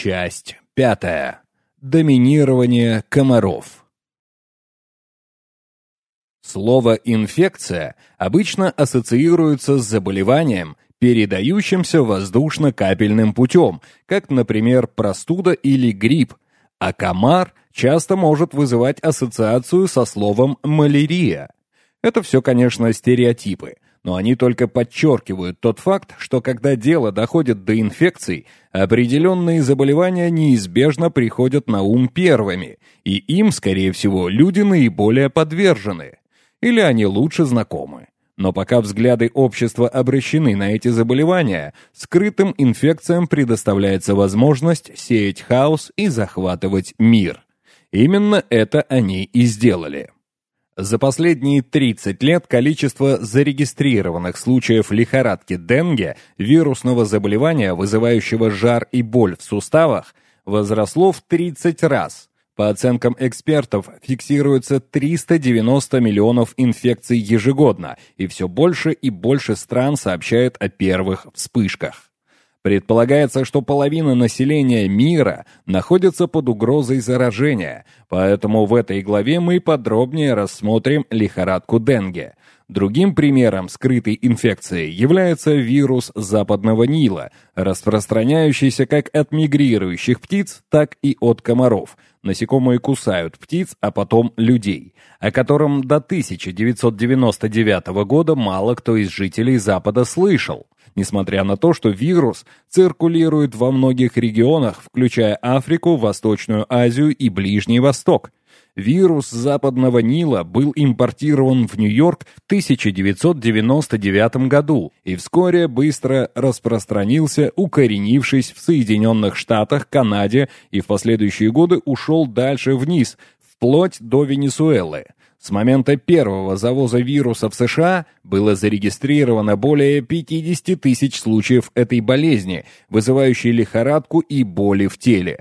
Часть пятая. Доминирование комаров. Слово «инфекция» обычно ассоциируется с заболеванием, передающимся воздушно-капельным путем, как, например, простуда или грипп, а комар часто может вызывать ассоциацию со словом «малярия». Это все, конечно, стереотипы – но они только подчеркивают тот факт, что когда дело доходит до инфекций, определенные заболевания неизбежно приходят на ум первыми, и им, скорее всего, люди наиболее подвержены. Или они лучше знакомы. Но пока взгляды общества обращены на эти заболевания, скрытым инфекциям предоставляется возможность сеять хаос и захватывать мир. Именно это они и сделали. За последние 30 лет количество зарегистрированных случаев лихорадки Денге, вирусного заболевания, вызывающего жар и боль в суставах, возросло в 30 раз. По оценкам экспертов, фиксируется 390 миллионов инфекций ежегодно, и все больше и больше стран сообщают о первых вспышках. Предполагается, что половина населения мира находится под угрозой заражения, поэтому в этой главе мы подробнее рассмотрим лихорадку Денге. Другим примером скрытой инфекции является вирус западного Нила, распространяющийся как от мигрирующих птиц, так и от комаров. Насекомые кусают птиц, а потом людей, о котором до 1999 года мало кто из жителей Запада слышал несмотря на то, что вирус циркулирует во многих регионах, включая Африку, Восточную Азию и Ближний Восток. Вирус западного Нила был импортирован в Нью-Йорк в 1999 году и вскоре быстро распространился, укоренившись в Соединенных Штатах, Канаде и в последующие годы ушел дальше вниз, вплоть до Венесуэлы. С момента первого завоза вируса в США было зарегистрировано более 50 тысяч случаев этой болезни, вызывающей лихорадку и боли в теле.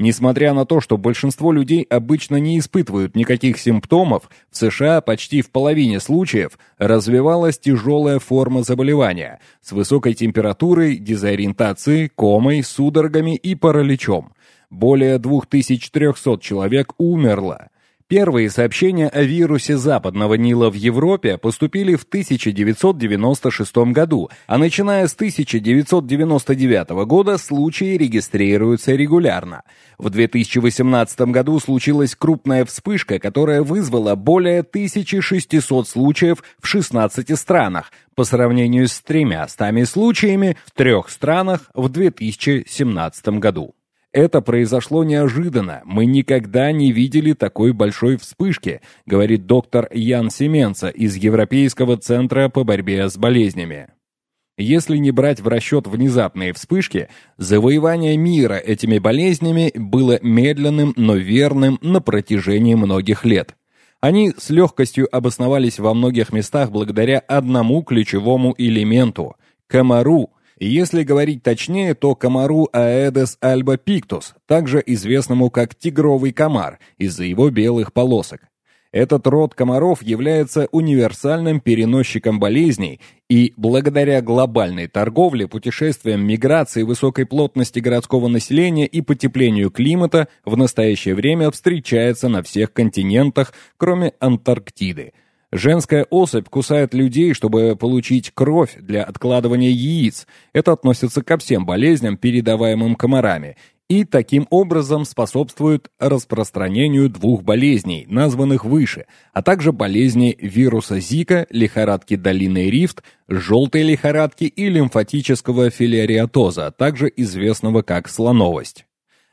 Несмотря на то, что большинство людей обычно не испытывают никаких симптомов, в США почти в половине случаев развивалась тяжелая форма заболевания с высокой температурой, дезориентацией, комой, судорогами и параличом. Более 2300 человек умерло. Первые сообщения о вирусе западного Нила в Европе поступили в 1996 году, а начиная с 1999 года случаи регистрируются регулярно. В 2018 году случилась крупная вспышка, которая вызвала более 1600 случаев в 16 странах, по сравнению с тремя стами случаями в трех странах в 2017 году. Это произошло неожиданно. Мы никогда не видели такой большой вспышки, говорит доктор Ян Семенца из Европейского центра по борьбе с болезнями. Если не брать в расчет внезапные вспышки, завоевание мира этими болезнями было медленным, но верным на протяжении многих лет. Они с легкостью обосновались во многих местах благодаря одному ключевому элементу – комару, если говорить точнее, то комару Aedes albopictus, также известному как тигровый комар, из-за его белых полосок. Этот род комаров является универсальным переносчиком болезней и благодаря глобальной торговле, путешествиям, миграции высокой плотности городского населения и потеплению климата в настоящее время встречается на всех континентах, кроме Антарктиды – Женская особь кусает людей, чтобы получить кровь для откладывания яиц. Это относится ко всем болезням, передаваемым комарами, и таким образом способствует распространению двух болезней, названных выше, а также болезней вируса Зика, лихорадки долины Рифт, желтой лихорадки и лимфатического филариатоза, также известного как слоновость.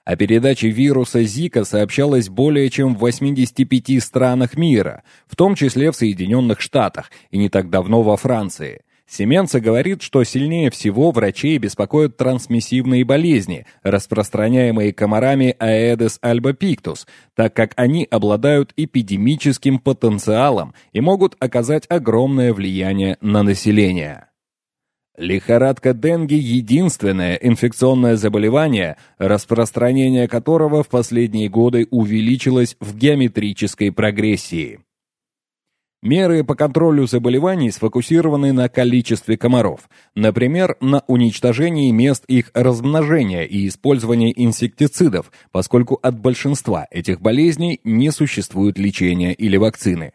О передаче вируса Зика сообщалось более чем в 85 странах мира, в том числе в Соединенных Штатах и не так давно во Франции. Семенца говорит, что сильнее всего врачей беспокоят трансмиссивные болезни, распространяемые комарами Aedes albopictus, так как они обладают эпидемическим потенциалом и могут оказать огромное влияние на население. Лихорадка денге – единственное инфекционное заболевание, распространение которого в последние годы увеличилось в геометрической прогрессии. Меры по контролю заболеваний сфокусированы на количестве комаров, например, на уничтожении мест их размножения и использовании инсектицидов, поскольку от большинства этих болезней не существует лечения или вакцины.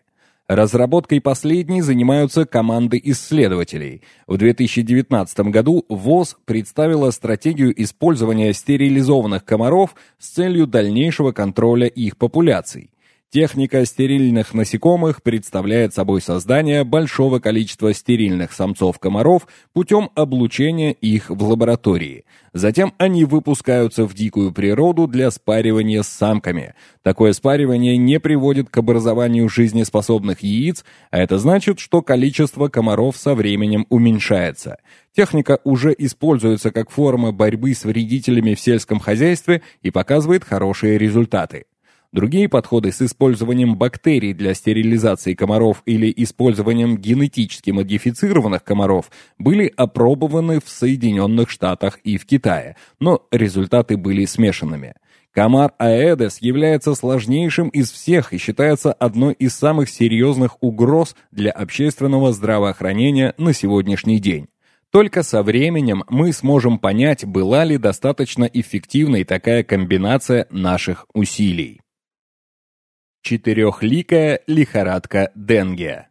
Разработкой последней занимаются команды исследователей. В 2019 году ВОЗ представила стратегию использования стерилизованных комаров с целью дальнейшего контроля их популяций. Техника стерильных насекомых представляет собой создание большого количества стерильных самцов-комаров путем облучения их в лаборатории. Затем они выпускаются в дикую природу для спаривания с самками. Такое спаривание не приводит к образованию жизнеспособных яиц, а это значит, что количество комаров со временем уменьшается. Техника уже используется как форма борьбы с вредителями в сельском хозяйстве и показывает хорошие результаты. Другие подходы с использованием бактерий для стерилизации комаров или использованием генетически модифицированных комаров были опробованы в Соединенных Штатах и в Китае, но результаты были смешанными. Комар Аэдес является сложнейшим из всех и считается одной из самых серьезных угроз для общественного здравоохранения на сегодняшний день. Только со временем мы сможем понять, была ли достаточно эффективной такая комбинация наших усилий. Четырехликая лихорадка Денге.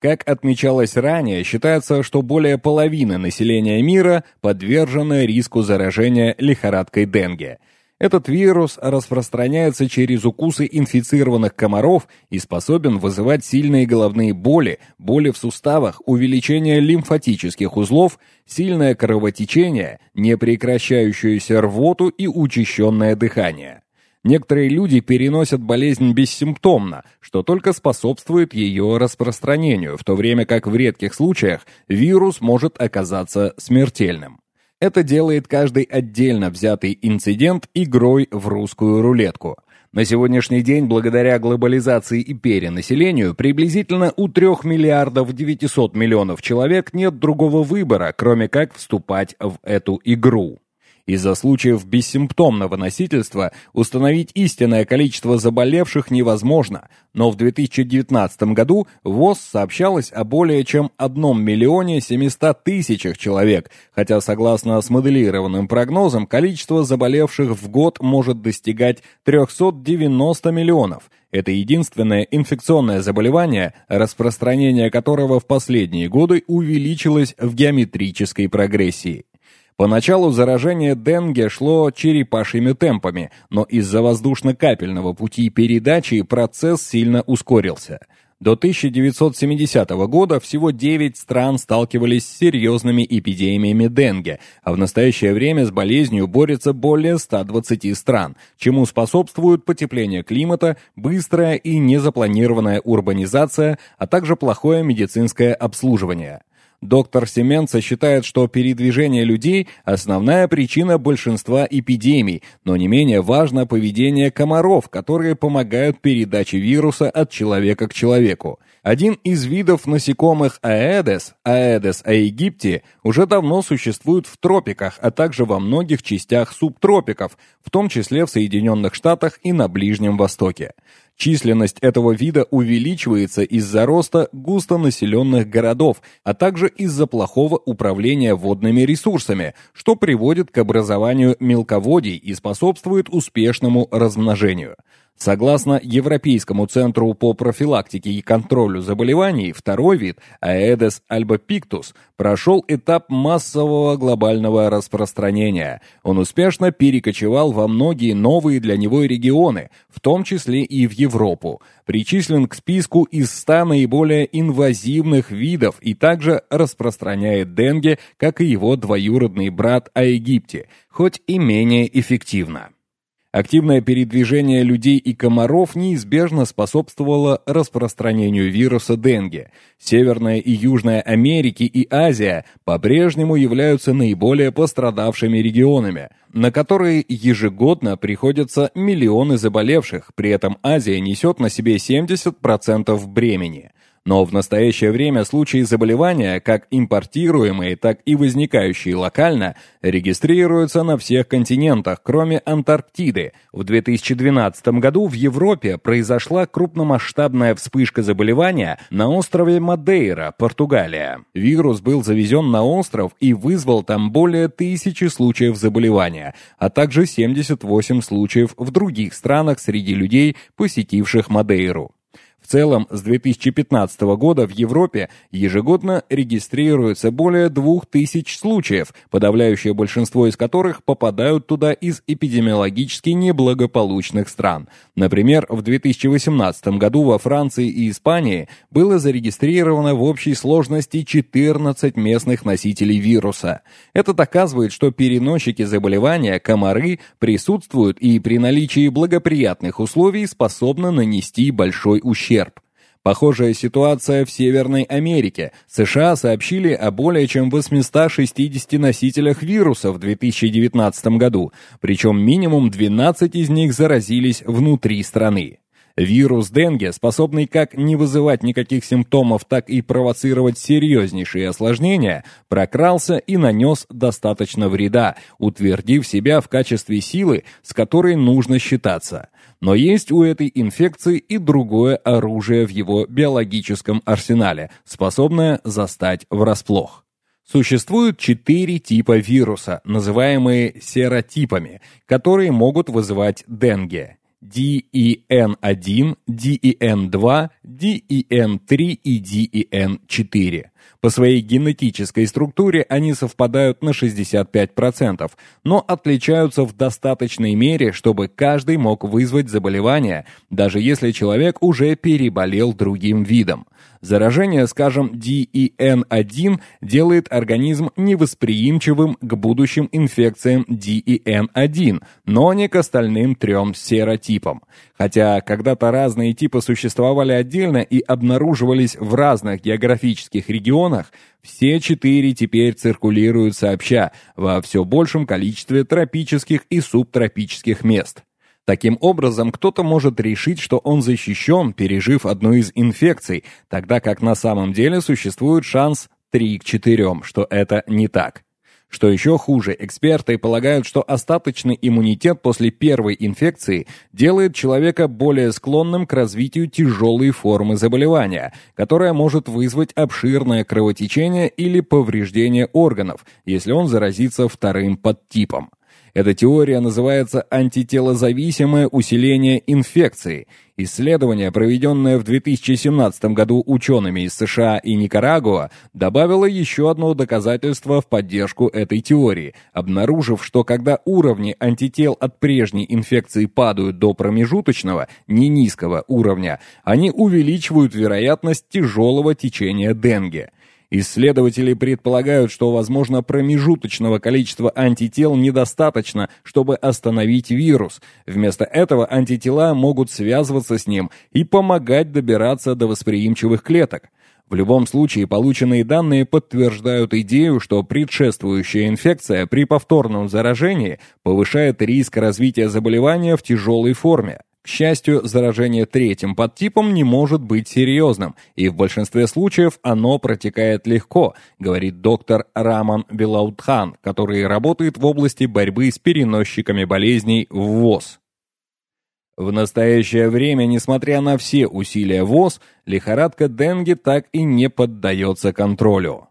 Как отмечалось ранее, считается, что более половины населения мира подвержено риску заражения лихорадкой Денге. Этот вирус распространяется через укусы инфицированных комаров и способен вызывать сильные головные боли, боли в суставах, увеличение лимфатических узлов, сильное кровотечение, непрекращающуюся рвоту и учащенное дыхание. Некоторые люди переносят болезнь бессимптомно, что только способствует ее распространению, в то время как в редких случаях вирус может оказаться смертельным. Это делает каждый отдельно взятый инцидент игрой в русскую рулетку. На сегодняшний день, благодаря глобализации и перенаселению, приблизительно у 3 миллиардов 900 миллионов человек нет другого выбора, кроме как вступать в эту игру. Из-за случаев бессимптомного носительства установить истинное количество заболевших невозможно, но в 2019 году ВОЗ сообщалось о более чем 1 миллионе 700 тысячах человек, хотя согласно смоделированным прогнозам количество заболевших в год может достигать 390 миллионов. Это единственное инфекционное заболевание, распространение которого в последние годы увеличилось в геометрической прогрессии. Поначалу заражение денге шло черепашьими темпами, но из-за воздушно-капельного пути передачи процесс сильно ускорился. До 1970 года всего 9 стран сталкивались с серьезными эпидемиями денге, а в настоящее время с болезнью борется более 120 стран, чему способствуют потепление климата, быстрая и незапланированная урбанизация, а также плохое медицинское обслуживание. Доктор Семенца считает, что передвижение людей – основная причина большинства эпидемий, но не менее важно поведение комаров, которые помогают передаче вируса от человека к человеку. Один из видов насекомых Аэдес, Аэдес аegypti, уже давно существует в тропиках, а также во многих частях субтропиков, в том числе в Соединенных Штатах и на Ближнем Востоке. Численность этого вида увеличивается из-за роста густонаселенных городов, а также из-за плохого управления водными ресурсами, что приводит к образованию мелководий и способствует успешному размножению. Согласно Европейскому центру по профилактике и контролю заболеваний, второй вид, Aedes albopictus, прошел этап массового глобального распространения. Он успешно перекочевал во многие новые для него регионы, в том числе и в Европу, причислен к списку из 100 наиболее инвазивных видов и также распространяет денге, как и его двоюродный брат Аегипте, хоть и менее эффективно. Активное передвижение людей и комаров неизбежно способствовало распространению вируса денге. Северная и Южная Америки и Азия по-прежнему являются наиболее пострадавшими регионами, на которые ежегодно приходятся миллионы заболевших, при этом Азия несет на себе 70% бремени. Но в настоящее время случаи заболевания, как импортируемые, так и возникающие локально, регистрируются на всех континентах, кроме Антарктиды. В 2012 году в Европе произошла крупномасштабная вспышка заболевания на острове Мадейра, Португалия. Вирус был завезен на остров и вызвал там более тысячи случаев заболевания, а также 78 случаев в других странах среди людей, посетивших Мадейру. В целом, с 2015 года в Европе ежегодно регистрируется более 2000 случаев, подавляющее большинство из которых попадают туда из эпидемиологически неблагополучных стран. Например, в 2018 году во Франции и Испании было зарегистрировано в общей сложности 14 местных носителей вируса. Это доказывает, что переносчики заболевания, комары, присутствуют и при наличии благоприятных условий способны нанести большой ущерб ущерб. Похожая ситуация в Северной Америке. США сообщили о более чем 860 носителях вируса в 2019 году, причем минимум 12 из них заразились внутри страны. Вирус денге, способный как не вызывать никаких симптомов, так и провоцировать серьезнейшие осложнения, прокрался и нанес достаточно вреда, утвердив себя в качестве силы, с которой нужно считаться. Но есть у этой инфекции и другое оружие в его биологическом арсенале, способное застать врасплох. Существует четыре типа вируса, называемые серотипами, которые могут вызывать денге. DEN1, DEN2, DEN3 и DEN4. По своей генетической структуре они совпадают на 65%, но отличаются в достаточной мере, чтобы каждый мог вызвать заболевание, даже если человек уже переболел другим видом. Заражение, скажем, DEN1 делает организм невосприимчивым к будущим инфекциям DEN1, но не к остальным трем серотипам. Хотя когда-то разные типы существовали отдельно и обнаруживались в разных географических регионах, все четыре теперь циркулируют сообща во все большем количестве тропических и субтропических мест. Таким образом, кто-то может решить, что он защищен, пережив одну из инфекций, тогда как на самом деле существует шанс 3 к 4, что это не так. Что еще хуже, эксперты полагают, что остаточный иммунитет после первой инфекции делает человека более склонным к развитию тяжелой формы заболевания, которая может вызвать обширное кровотечение или повреждение органов, если он заразится вторым подтипом. Эта теория называется антителозависимое усиление инфекции. Исследование, проведенное в 2017 году учеными из США и Никарагуа, добавило еще одно доказательство в поддержку этой теории, обнаружив, что когда уровни антител от прежней инфекции падают до промежуточного, не низкого уровня, они увеличивают вероятность тяжелого течения денге. Исследователи предполагают, что, возможно, промежуточного количества антител недостаточно, чтобы остановить вирус. Вместо этого антитела могут связываться с ним и помогать добираться до восприимчивых клеток. В любом случае, полученные данные подтверждают идею, что предшествующая инфекция при повторном заражении повышает риск развития заболевания в тяжелой форме. К счастью, заражение третьим подтипом не может быть серьезным, и в большинстве случаев оно протекает легко, говорит доктор Раман Белаутхан, который работает в области борьбы с переносчиками болезней в ВОЗ. В настоящее время, несмотря на все усилия ВОЗ, лихорадка денге так и не поддается контролю.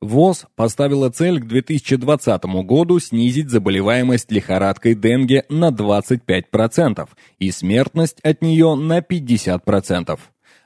ВОЗ поставила цель к 2020 году снизить заболеваемость лихорадкой денге на 25% и смертность от нее на 50%.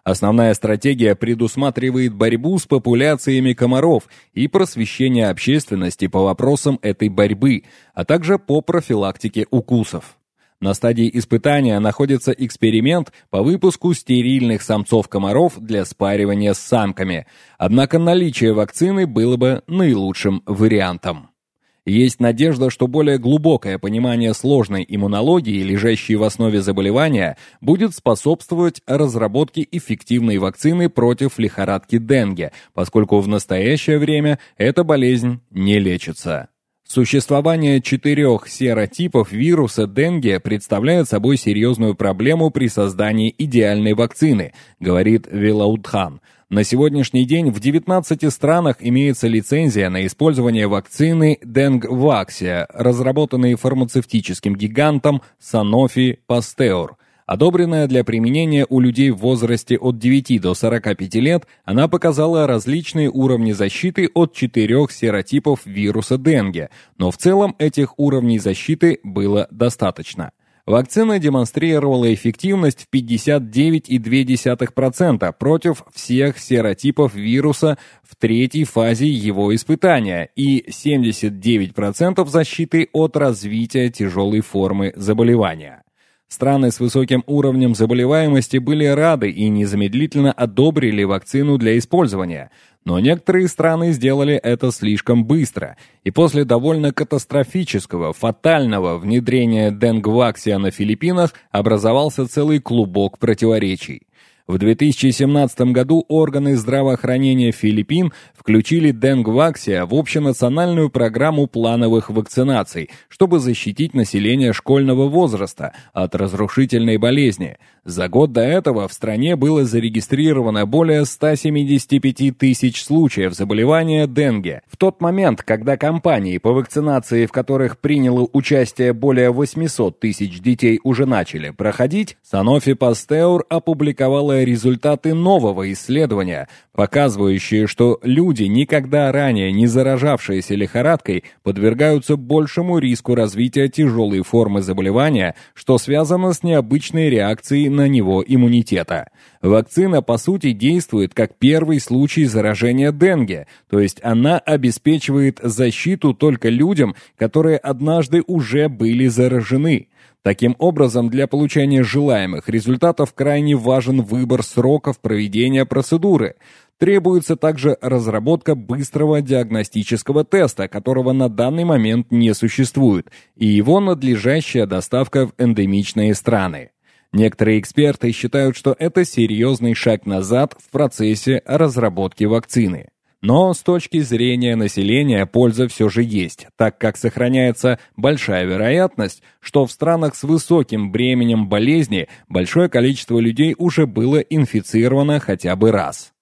Основная стратегия предусматривает борьбу с популяциями комаров и просвещение общественности по вопросам этой борьбы, а также по профилактике укусов. На стадии испытания находится эксперимент по выпуску стерильных самцов-комаров для спаривания с самками, однако наличие вакцины было бы наилучшим вариантом. Есть надежда, что более глубокое понимание сложной иммунологии, лежащей в основе заболевания, будет способствовать разработке эффективной вакцины против лихорадки Денге, поскольку в настоящее время эта болезнь не лечится. Существование четырех серотипов вируса денге представляет собой серьезную проблему при создании идеальной вакцины, говорит Вилаудхан. На сегодняшний день в 19 странах имеется лицензия на использование вакцины Денгваксия, разработанной фармацевтическим гигантом Sanofi Pasteur. Одобренная для применения у людей в возрасте от 9 до 45 лет, она показала различные уровни защиты от четырех серотипов вируса Денге, но в целом этих уровней защиты было достаточно. Вакцина демонстрировала эффективность в 59,2% против всех серотипов вируса в третьей фазе его испытания и 79% защиты от развития тяжелой формы заболевания. Страны с высоким уровнем заболеваемости были рады и незамедлительно одобрили вакцину для использования, но некоторые страны сделали это слишком быстро, и после довольно катастрофического, фатального внедрения Денгваксия на Филиппинах образовался целый клубок противоречий. В 2017 году органы здравоохранения Филиппин включили Денгваксия в общенациональную программу плановых вакцинаций, чтобы защитить население школьного возраста от разрушительной болезни. За год до этого в стране было зарегистрировано более 175 тысяч случаев заболевания денге. В тот момент, когда кампании по вакцинации, в которых приняло участие более 800 тысяч детей, уже начали проходить, Sanofi Pasteur опубликовала результаты нового исследования, показывающие, что люди, никогда ранее не заражавшиеся лихорадкой, подвергаются большему риску развития тяжелой формы заболевания, что связано с необычной реакцией на него иммунитета. Вакцина, по сути, действует как первый случай заражения денге, то есть она обеспечивает защиту только людям, которые однажды уже были заражены. Таким образом, для получения желаемых результатов крайне важен выбор сроков проведения процедуры. Требуется также разработка быстрого диагностического теста, которого на данный момент не существует, и его надлежащая доставка в эндемичные страны. Некоторые эксперты считают, что это серьезный шаг назад в процессе разработки вакцины. Но с точки зрения населения польза все же есть, так как сохраняется большая вероятность, что в странах с высоким бременем болезни большое количество людей уже было инфицировано хотя бы раз.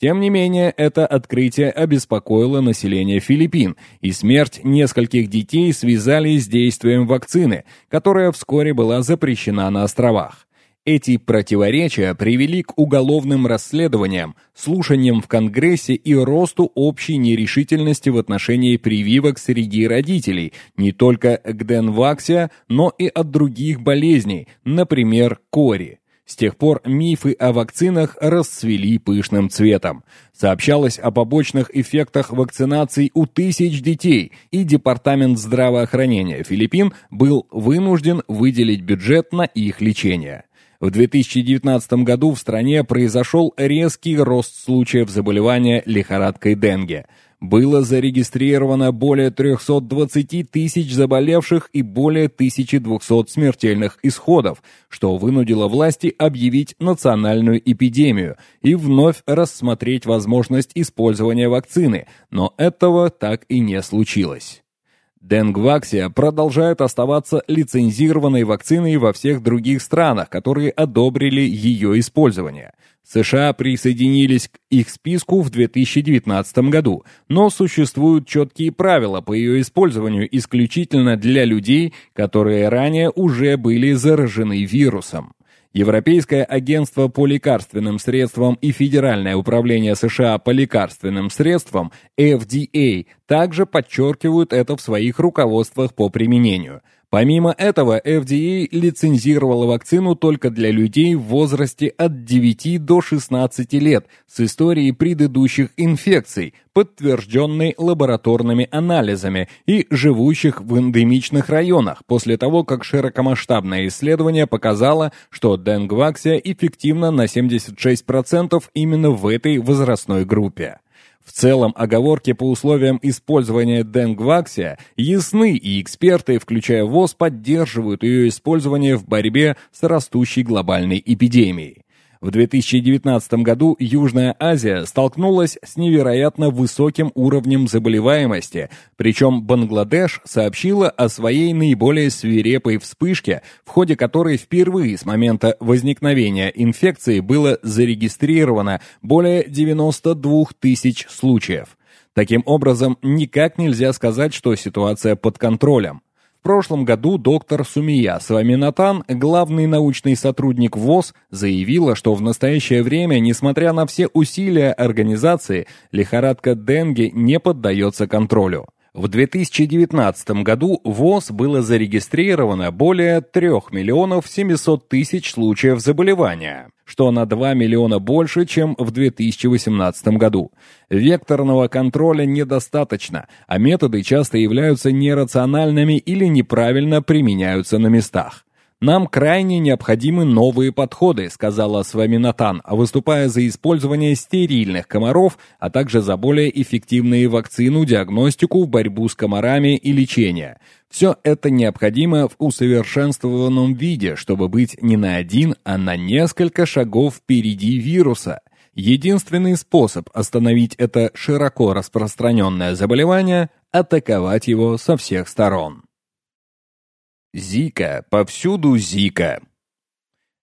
Тем не менее, это открытие обеспокоило население Филиппин, и смерть нескольких детей связали с действием вакцины, которая вскоре была запрещена на островах. Эти противоречия привели к уголовным расследованиям, слушаниям в Конгрессе и росту общей нерешительности в отношении прививок среди родителей, не только к Денваксия, но и от других болезней, например, кори. С тех пор мифы о вакцинах расцвели пышным цветом. Сообщалось о побочных эффектах вакцинаций у тысяч детей, и Департамент здравоохранения Филиппин был вынужден выделить бюджет на их лечение. В 2019 году в стране произошел резкий рост случаев заболевания лихорадкой денге. Было зарегистрировано более 320 тысяч заболевших и более 1200 смертельных исходов, что вынудило власти объявить национальную эпидемию и вновь рассмотреть возможность использования вакцины, но этого так и не случилось. Денгваксия продолжает оставаться лицензированной вакциной во всех других странах, которые одобрили ее использование. США присоединились к их списку в 2019 году, но существуют четкие правила по ее использованию исключительно для людей, которые ранее уже были заражены вирусом. Европейское агентство по лекарственным средствам и Федеральное управление США по лекарственным средствам FDA также подчеркивают это в своих руководствах по применению – Помимо этого, FDA лицензировала вакцину только для людей в возрасте от 9 до 16 лет с историей предыдущих инфекций, подтвержденной лабораторными анализами и живущих в эндемичных районах, после того, как широкомасштабное исследование показало, что денгваксия эффективна на 76% именно в этой возрастной группе. В целом, оговорки по условиям использования денгваксия ясны, и эксперты, включая ВОЗ, поддерживают ее использование в борьбе с растущей глобальной эпидемией. В 2019 году Южная Азия столкнулась с невероятно высоким уровнем заболеваемости, причем Бангладеш сообщила о своей наиболее свирепой вспышке, в ходе которой впервые с момента возникновения инфекции было зарегистрировано более 92 тысяч случаев. Таким образом, никак нельзя сказать, что ситуация под контролем. В прошлом году доктор Сумия Сваминатан, главный научный сотрудник ВОЗ, заявила, что в настоящее время, несмотря на все усилия организации, лихорадка Денге не поддается контролю. В 2019 году ВОЗ было зарегистрировано более 3 миллионов 700 тысяч случаев заболевания, что на 2 миллиона больше, чем в 2018 году. Векторного контроля недостаточно, а методы часто являются нерациональными или неправильно применяются на местах. «Нам крайне необходимы новые подходы», — сказала Сваминатан, выступая за использование стерильных комаров, а также за более эффективные вакцину, диагностику, борьбу с комарами и лечение. Все это необходимо в усовершенствованном виде, чтобы быть не на один, а на несколько шагов впереди вируса. Единственный способ остановить это широко распространенное заболевание – атаковать его со всех сторон. Зика, повсюду Зика.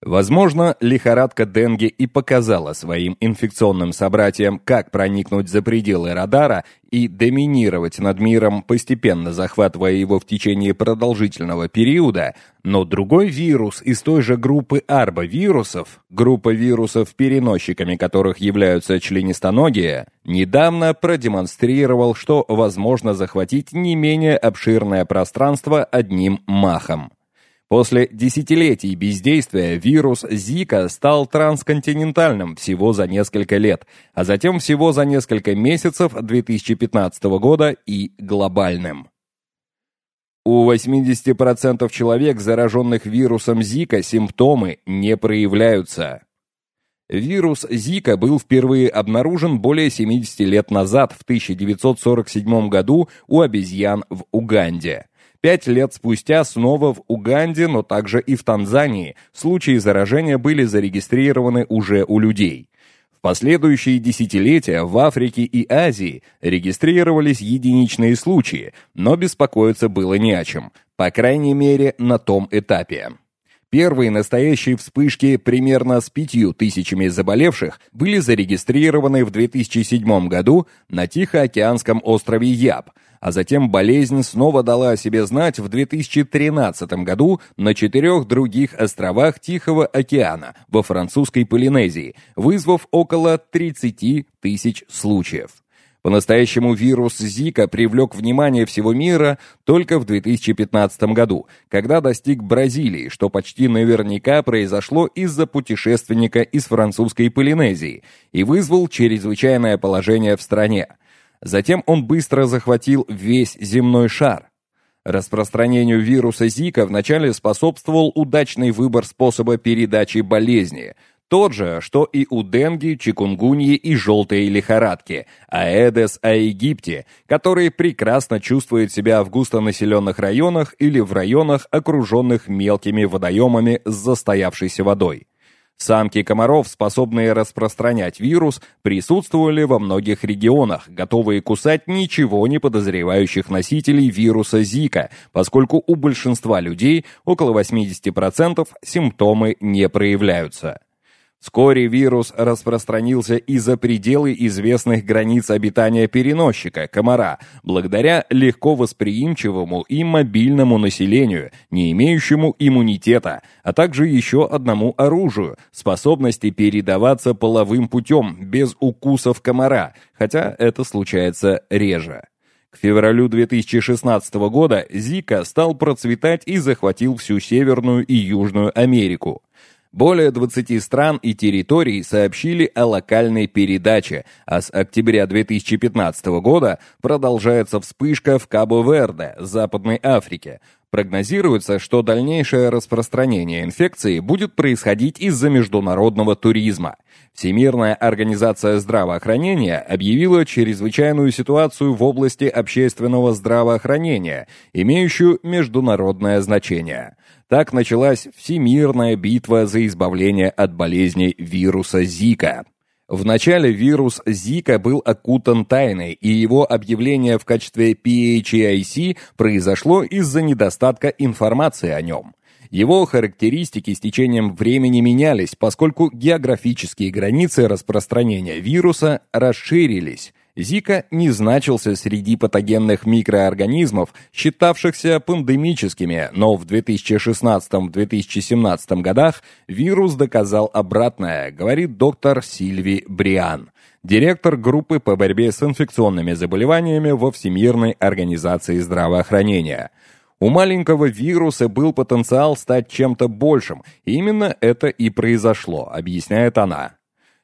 Возможно, лихорадка Денге и показала своим инфекционным собратьям, как проникнуть за пределы радара и доминировать над миром, постепенно захватывая его в течение продолжительного периода, но другой вирус из той же группы арбовирусов, группа вирусов, переносчиками которых являются членистоногие, недавно продемонстрировал, что возможно захватить не менее обширное пространство одним махом. После десятилетий бездействия вирус Зика стал трансконтинентальным всего за несколько лет, а затем всего за несколько месяцев 2015 года и глобальным. У 80% человек, зараженных вирусом Зика, симптомы не проявляются. Вирус Зика был впервые обнаружен более 70 лет назад, в 1947 году, у обезьян в Уганде. Пять лет спустя снова в Уганде, но также и в Танзании случаи заражения были зарегистрированы уже у людей. В последующие десятилетия в Африке и Азии регистрировались единичные случаи, но беспокоиться было не о чем, по крайней мере на том этапе. Первые настоящие вспышки примерно с пятью тысячами заболевших были зарегистрированы в 2007 году на Тихоокеанском острове Яб, а затем болезнь снова дала о себе знать в 2013 году на четырех других островах Тихого океана во французской Полинезии, вызвав около 30 тысяч случаев. По-настоящему вирус Зика привлек внимание всего мира только в 2015 году, когда достиг Бразилии, что почти наверняка произошло из-за путешественника из французской Полинезии и вызвал чрезвычайное положение в стране. Затем он быстро захватил весь земной шар. Распространению вируса Зика вначале способствовал удачный выбор способа передачи болезни – тот же, что и у денги, чикунгуньи и желтой лихорадки, Аэдес аegypti, который прекрасно чувствует себя в густонаселенных районах или в районах, окруженных мелкими водоемами с застоявшейся водой. Самки комаров, способные распространять вирус, присутствовали во многих регионах, готовые кусать ничего не подозревающих носителей вируса Зика, поскольку у большинства людей, около 80%, симптомы не проявляются. Вскоре вирус распространился и за пределы известных границ обитания переносчика, комара, благодаря легко восприимчивому и мобильному населению, не имеющему иммунитета, а также еще одному оружию, способности передаваться половым путем, без укусов комара, хотя это случается реже. К февралю 2016 года Зика стал процветать и захватил всю Северную и Южную Америку. Более 20 стран и территорий сообщили о локальной передаче, а с октября 2015 года продолжается вспышка в Кабо-Верде, Западной Африке. Прогнозируется, что дальнейшее распространение инфекции будет происходить из-за международного туризма. Всемирная организация здравоохранения объявила чрезвычайную ситуацию в области общественного здравоохранения, имеющую международное значение. Так началась всемирная битва за избавление от болезни вируса Зика. Вначале вирус Зика был окутан тайной, и его объявление в качестве PHIC произошло из-за недостатка информации о нем. Его характеристики с течением времени менялись, поскольку географические границы распространения вируса расширились. Зика не значился среди патогенных микроорганизмов, считавшихся пандемическими, но в 2016-2017 годах вирус доказал обратное, говорит доктор Сильви Бриан, директор группы по борьбе с инфекционными заболеваниями во Всемирной организации здравоохранения. У маленького вируса был потенциал стать чем-то большим, и именно это и произошло, объясняет она.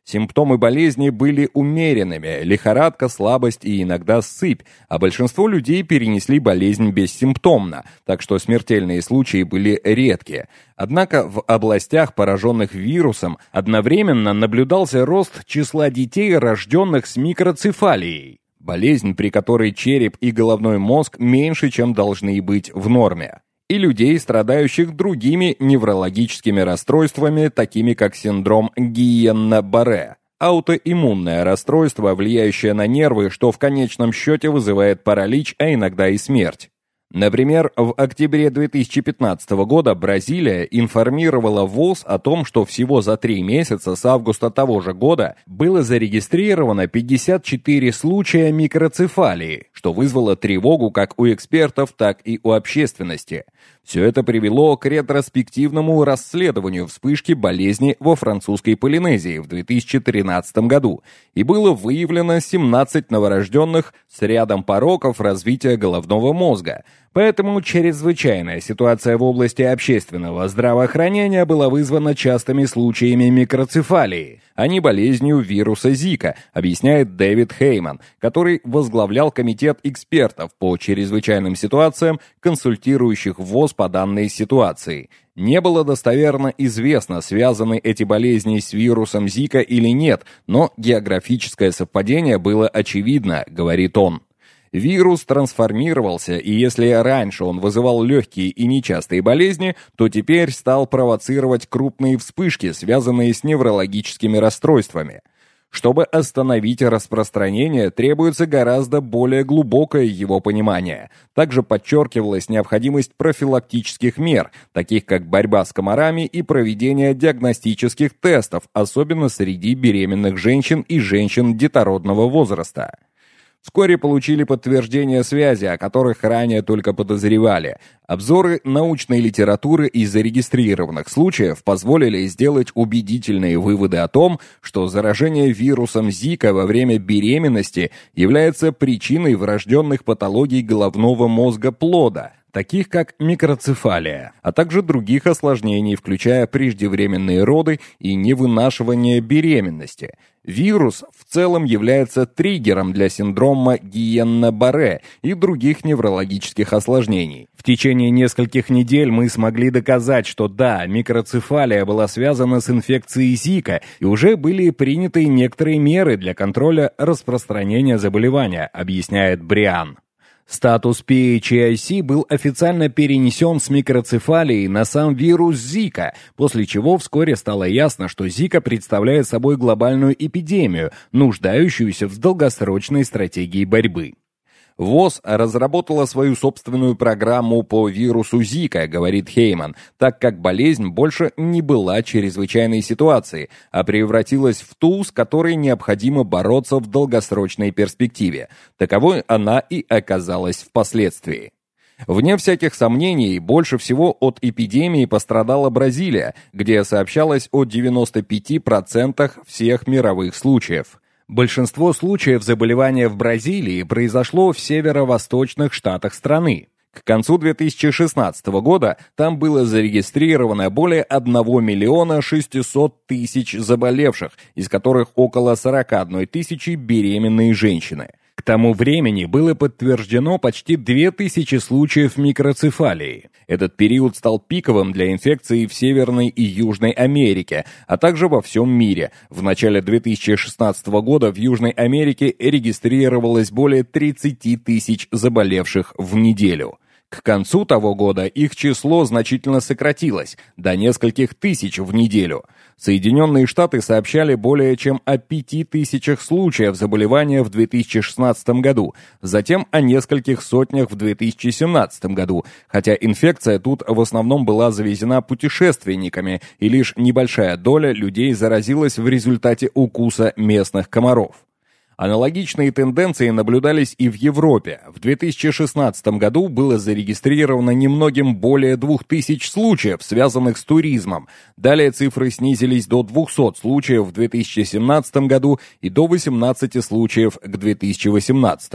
Симптомы болезни были умеренными – лихорадка, слабость и иногда сыпь, а большинство людей перенесли болезнь бессимптомно, так что смертельные случаи были редкие. Однако в областях, пораженных вирусом, одновременно наблюдался рост числа детей, рожденных с микроцефалией. Болезнь, при которой череп и головной мозг меньше, чем должны быть в норме и людей, страдающих другими неврологическими расстройствами, такими как синдром Гиенна-Барре, аутоиммунное расстройство, влияющее на нервы, что в конечном счете вызывает паралич, а иногда и смерть. Например, в октябре 2015 года Бразилия информировала ВОЗ о том, что всего за три месяца с августа того же года было зарегистрировано 54 случая микроцефалии, что вызвало тревогу как у экспертов, так и у общественности. Все это привело к ретроспективному расследованию вспышки болезни во французской Полинезии в 2013 году, и было выявлено 17 новорожденных с рядом пороков развития головного мозга – Поэтому чрезвычайная ситуация в области общественного здравоохранения была вызвана частыми случаями микроцефалии, а не болезнью вируса Зика, объясняет Дэвид Хейман, который возглавлял комитет экспертов по чрезвычайным ситуациям, консультирующих ВОЗ по данной ситуации. Не было достоверно известно, связаны эти болезни с вирусом Зика или нет, но географическое совпадение было очевидно, говорит он. Вирус трансформировался, и если раньше он вызывал легкие и нечастые болезни, то теперь стал провоцировать крупные вспышки, связанные с неврологическими расстройствами. Чтобы остановить распространение, требуется гораздо более глубокое его понимание. Также подчеркивалась необходимость профилактических мер, таких как борьба с комарами и проведение диагностических тестов, особенно среди беременных женщин и женщин детородного возраста. Вскоре получили подтверждение связи, о которых ранее только подозревали. Обзоры научной литературы из зарегистрированных случаев позволили сделать убедительные выводы о том, что заражение вирусом Зика во время беременности является причиной врожденных патологий головного мозга плода – таких как микроцефалия, а также других осложнений, включая преждевременные роды и невынашивание беременности. Вирус в целом является триггером для синдрома Гиенна-Барре и других неврологических осложнений. В течение нескольких недель мы смогли доказать, что да, микроцефалия была связана с инфекцией Зика, и уже были приняты некоторые меры для контроля распространения заболевания, объясняет Бриан. Статус PHIC был официально перенесен с микроцефалией на сам вирус Зика, после чего вскоре стало ясно, что Зика представляет собой глобальную эпидемию, нуждающуюся в долгосрочной стратегии борьбы. ВОЗ разработала свою собственную программу по вирусу Зика, говорит Хейман, так как болезнь больше не была чрезвычайной ситуацией, а превратилась в ту, с которой необходимо бороться в долгосрочной перспективе. Таковой она и оказалась впоследствии. Вне всяких сомнений, больше всего от эпидемии пострадала Бразилия, где сообщалось о 95% всех мировых случаев. Большинство случаев заболевания в Бразилии произошло в северо-восточных штатах страны. К концу 2016 года там было зарегистрировано более 1 миллиона 600 тысяч заболевших, из которых около 41 тысячи беременные женщины. К тому времени было подтверждено почти 2000 случаев микроцефалии. Этот период стал пиковым для инфекции в Северной и Южной Америке, а также во всем мире. В начале 2016 года в Южной Америке регистрировалось более 30 тысяч заболевших в неделю. К концу того года их число значительно сократилось, до нескольких тысяч в неделю. Соединенные Штаты сообщали более чем о пяти тысячах случаев заболевания в 2016 году, затем о нескольких сотнях в 2017 году, хотя инфекция тут в основном была завезена путешественниками, и лишь небольшая доля людей заразилась в результате укуса местных комаров. Аналогичные тенденции наблюдались и в Европе. В 2016 году было зарегистрировано немногим более 2000 случаев, связанных с туризмом. Далее цифры снизились до 200 случаев в 2017 году и до 18 случаев к 2018.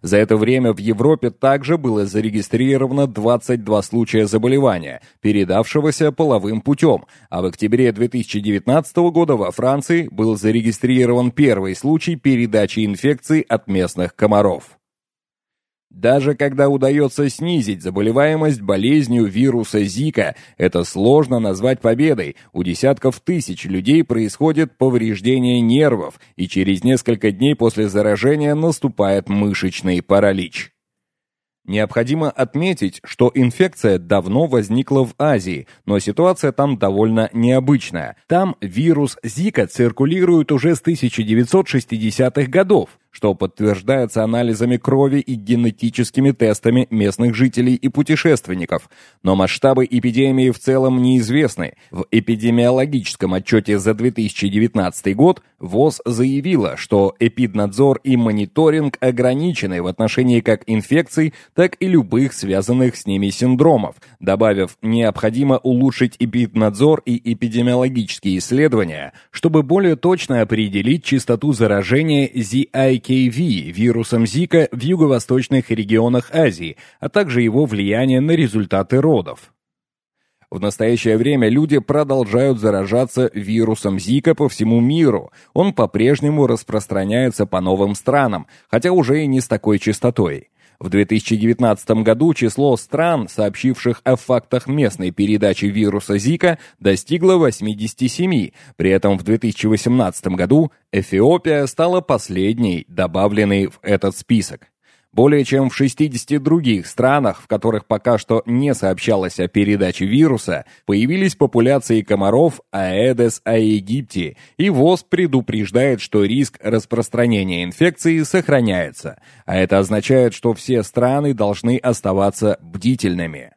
За это время в Европе также было зарегистрировано 22 случая заболевания, передавшегося половым путем, а в октябре 2019 года во Франции был зарегистрирован первый случай передачи передачи инфекций от местных комаров. Даже когда удается снизить заболеваемость болезнью вируса Зика, это сложно назвать победой. У десятков тысяч людей происходит повреждение нервов, и через несколько дней после заражения наступает мышечный паралич. Необходимо отметить, что инфекция давно возникла в Азии, но ситуация там довольно необычная. Там вирус Зика циркулирует уже с 1960-х годов, что подтверждается анализами крови и генетическими тестами местных жителей и путешественников. Но масштабы эпидемии в целом неизвестны. В эпидемиологическом отчете за 2019 год ВОЗ заявила, что эпиднадзор и мониторинг ограничены в отношении как инфекций, так и любых связанных с ними синдромов, добавив, необходимо улучшить эпиднадзор и эпидемиологические исследования, чтобы более точно определить частоту заражения ZIK HKV вирусом Зика в юго-восточных регионах Азии, а также его влияние на результаты родов. В настоящее время люди продолжают заражаться вирусом Зика по всему миру. Он по-прежнему распространяется по новым странам, хотя уже и не с такой частотой. В 2019 году число стран, сообщивших о фактах местной передачи вируса Зика, достигло 87. При этом в 2018 году Эфиопия стала последней, добавленной в этот список. Более чем в 60 других странах, в которых пока что не сообщалось о передаче вируса, появились популяции комаров Aedes aegypti, и ВОЗ предупреждает, что риск распространения инфекции сохраняется, а это означает, что все страны должны оставаться бдительными.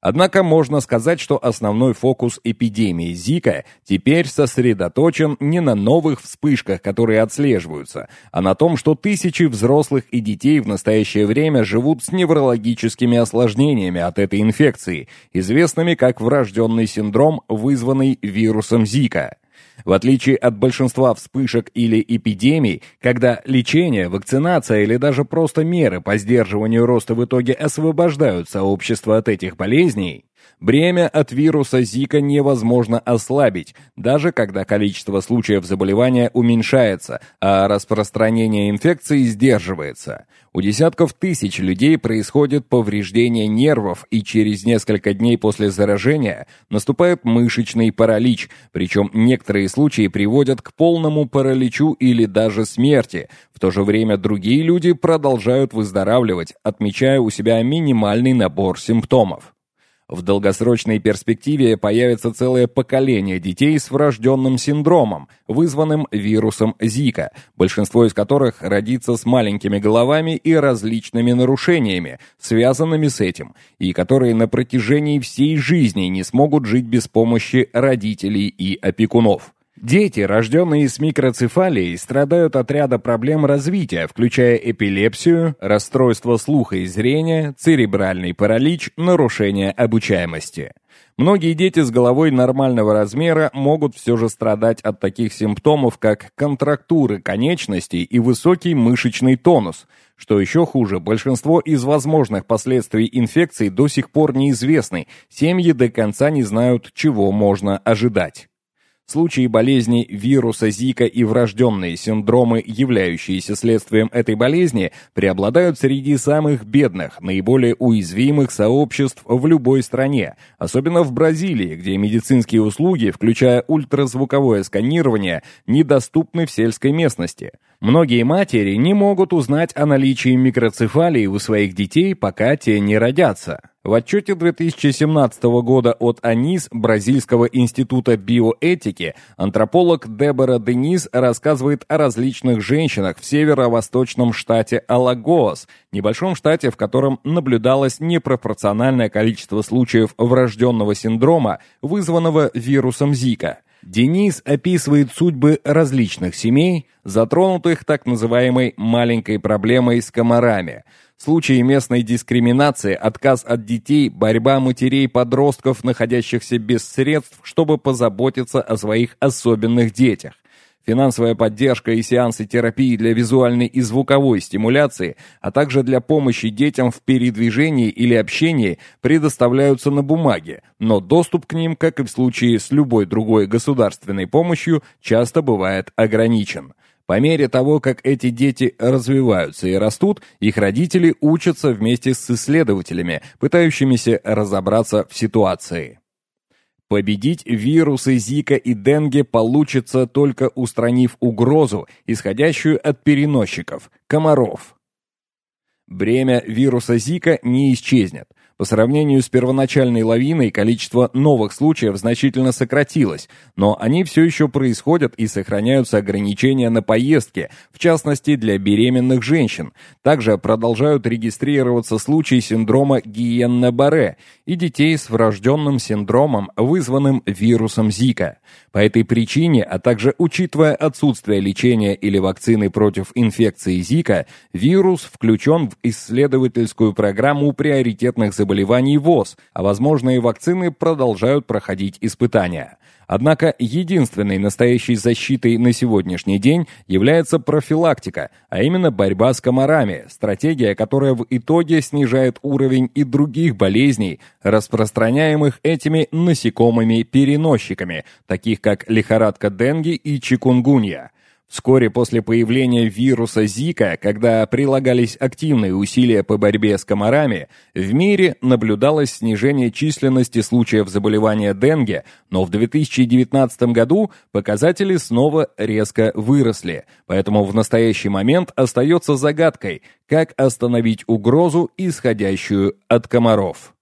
Однако можно сказать, что основной фокус эпидемии Зика теперь сосредоточен не на новых вспышках, которые отслеживаются, а на том, что тысячи взрослых и детей в настоящее время живут с неврологическими осложнениями от этой инфекции, известными как врожденный синдром, вызванный вирусом Зика. В отличие от большинства вспышек или эпидемий, когда лечение, вакцинация или даже просто меры по сдерживанию роста в итоге освобождают сообщество от этих болезней, Бремя от вируса Зика невозможно ослабить, даже когда количество случаев заболевания уменьшается, а распространение инфекции сдерживается. У десятков тысяч людей происходит повреждение нервов, и через несколько дней после заражения наступает мышечный паралич, причем некоторые случаи приводят к полному параличу или даже смерти. В то же время другие люди продолжают выздоравливать, отмечая у себя минимальный набор симптомов. В долгосрочной перспективе появится целое поколение детей с врожденным синдромом, вызванным вирусом Зика, большинство из которых родится с маленькими головами и различными нарушениями, связанными с этим, и которые на протяжении всей жизни не смогут жить без помощи родителей и опекунов. Дети, рожденные с микроцефалией, страдают от ряда проблем развития, включая эпилепсию, расстройство слуха и зрения, церебральный паралич, нарушение обучаемости. Многие дети с головой нормального размера могут все же страдать от таких симптомов, как контрактуры конечностей и высокий мышечный тонус. Что еще хуже, большинство из возможных последствий инфекции до сих пор неизвестны, семьи до конца не знают, чего можно ожидать. Случаи болезни вируса Зика и врожденные синдромы, являющиеся следствием этой болезни, преобладают среди самых бедных, наиболее уязвимых сообществ в любой стране, особенно в Бразилии, где медицинские услуги, включая ультразвуковое сканирование, недоступны в сельской местности. Многие матери не могут узнать о наличии микроцефалии у своих детей, пока те не родятся. В отчете 2017 года от АНИС Бразильского института биоэтики антрополог Дебора Денис рассказывает о различных женщинах в северо-восточном штате Алагоас, небольшом штате, в котором наблюдалось непропорциональное количество случаев врожденного синдрома, вызванного вирусом Зика. Денис описывает судьбы различных семей, затронутых так называемой «маленькой проблемой с комарами», Случаи местной дискриминации, отказ от детей, борьба матерей-подростков, находящихся без средств, чтобы позаботиться о своих особенных детях. Финансовая поддержка и сеансы терапии для визуальной и звуковой стимуляции, а также для помощи детям в передвижении или общении предоставляются на бумаге, но доступ к ним, как и в случае с любой другой государственной помощью, часто бывает ограничен. По мере того, как эти дети развиваются и растут, их родители учатся вместе с исследователями, пытающимися разобраться в ситуации. Победить вирусы Зика и Денге получится только устранив угрозу, исходящую от переносчиков – комаров. Бремя вируса Зика не исчезнет. По сравнению с первоначальной лавиной, количество новых случаев значительно сократилось, но они все еще происходят и сохраняются ограничения на поездки, в частности для беременных женщин. Также продолжают регистрироваться случаи синдрома Гиенна-Барре и детей с врожденным синдромом, вызванным вирусом Зика. По этой причине, а также учитывая отсутствие лечения или вакцины против инфекции Зика, вирус включен в исследовательскую программу приоритетных заболеваний заболеваний ВОЗ, а возможные вакцины продолжают проходить испытания. Однако единственной настоящей защитой на сегодняшний день является профилактика, а именно борьба с комарами, стратегия, которая в итоге снижает уровень и других болезней, распространяемых этими насекомыми-переносчиками, таких как лихорадка денги и чикунгунья. Вскоре после появления вируса Зика, когда прилагались активные усилия по борьбе с комарами, в мире наблюдалось снижение численности случаев заболевания денге, но в 2019 году показатели снова резко выросли, поэтому в настоящий момент остается загадкой, как остановить угрозу, исходящую от комаров.